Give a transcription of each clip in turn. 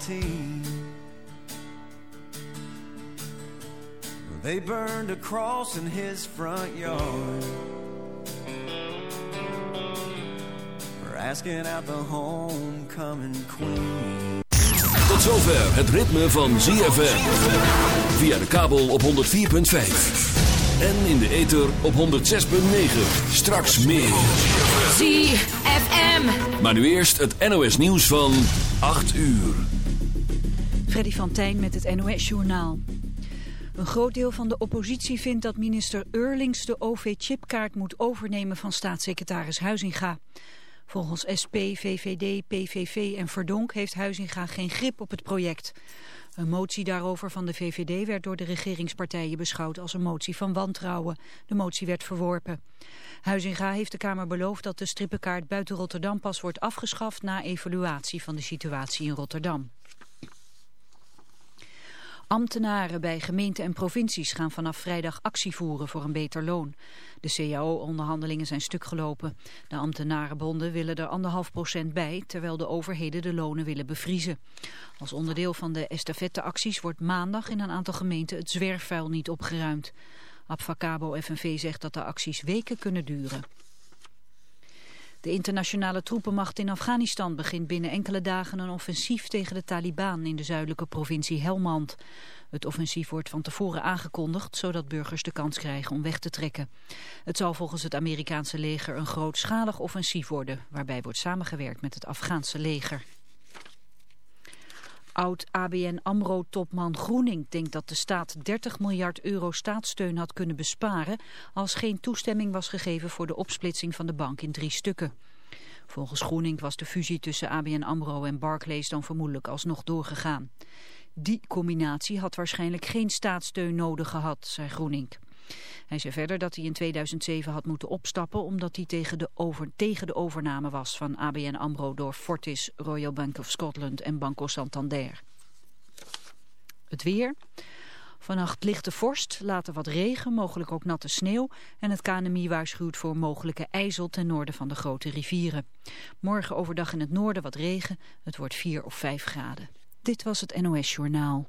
team. They burned a cross in his front yard. For asking out the homecoming queen. Tot zover het ritme van ZFM. Via de kabel op 104.5. En in de ether op 106.9. Straks meer. ZFM. Maar nu eerst het NOS nieuws van 8 uur. Freddy van Tijn met het NOS Journaal. Een groot deel van de oppositie vindt dat minister Eurlings de OV-chipkaart moet overnemen van staatssecretaris Huizinga. Volgens SP, VVD, PVV en Verdonk heeft Huizinga geen grip op het project. Een motie daarover van de VVD werd door de regeringspartijen beschouwd als een motie van wantrouwen. De motie werd verworpen. Huizinga heeft de Kamer beloofd dat de strippenkaart buiten Rotterdam pas wordt afgeschaft na evaluatie van de situatie in Rotterdam. Ambtenaren bij gemeenten en provincies gaan vanaf vrijdag actie voeren voor een beter loon. De CAO-onderhandelingen zijn stuk gelopen. De ambtenarenbonden willen er anderhalf procent bij, terwijl de overheden de lonen willen bevriezen. Als onderdeel van de estafetteacties wordt maandag in een aantal gemeenten het zwerfvuil niet opgeruimd. Abfacabo FNV zegt dat de acties weken kunnen duren. De internationale troepenmacht in Afghanistan begint binnen enkele dagen een offensief tegen de Taliban in de zuidelijke provincie Helmand. Het offensief wordt van tevoren aangekondigd, zodat burgers de kans krijgen om weg te trekken. Het zal volgens het Amerikaanse leger een grootschalig offensief worden, waarbij wordt samengewerkt met het Afghaanse leger. Oud-ABN AMRO-topman Groening denkt dat de staat 30 miljard euro staatssteun had kunnen besparen als geen toestemming was gegeven voor de opsplitsing van de bank in drie stukken. Volgens Groening was de fusie tussen ABN AMRO en Barclays dan vermoedelijk alsnog doorgegaan. Die combinatie had waarschijnlijk geen staatssteun nodig gehad, zei Groening. Hij zei verder dat hij in 2007 had moeten opstappen omdat hij tegen de, over, tegen de overname was van ABN AMRO door Fortis, Royal Bank of Scotland en Banco Santander. Het weer. Vannacht lichte vorst, later wat regen, mogelijk ook natte sneeuw. En het KNMI waarschuwt voor mogelijke ijzel ten noorden van de grote rivieren. Morgen overdag in het noorden wat regen. Het wordt 4 of 5 graden. Dit was het NOS Journaal.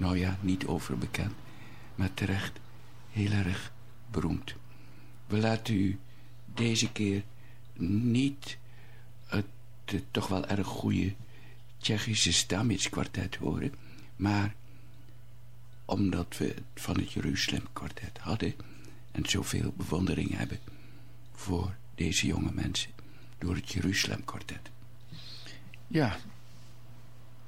Nou ja, niet overbekend, maar terecht heel erg beroemd. We laten u deze keer niet het, het toch wel erg goede Tsjechische Stamitz-kwartet horen, maar omdat we het van het Jeruzalem-kwartet hadden en zoveel bewondering hebben voor deze jonge mensen door het Jeruzalem-kwartet. Ja,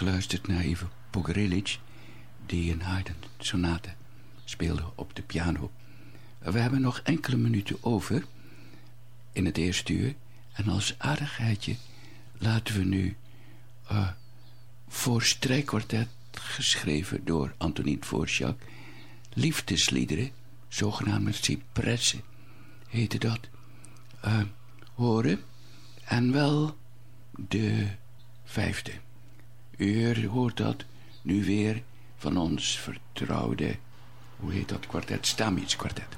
Geluisterd naar Ivo Pogorelic, die een Haydn sonate speelde op de piano. We hebben nog enkele minuten over in het eerste uur. En als aardigheidje laten we nu uh, voor strijkkwartet geschreven door Antonin Dvorak... liefdesliederen, zogenaamde cipressen, heette dat, uh, horen. En wel de vijfde. U hoort dat nu weer van ons vertrouwde, hoe heet dat kwartet, Stamitz kwartet.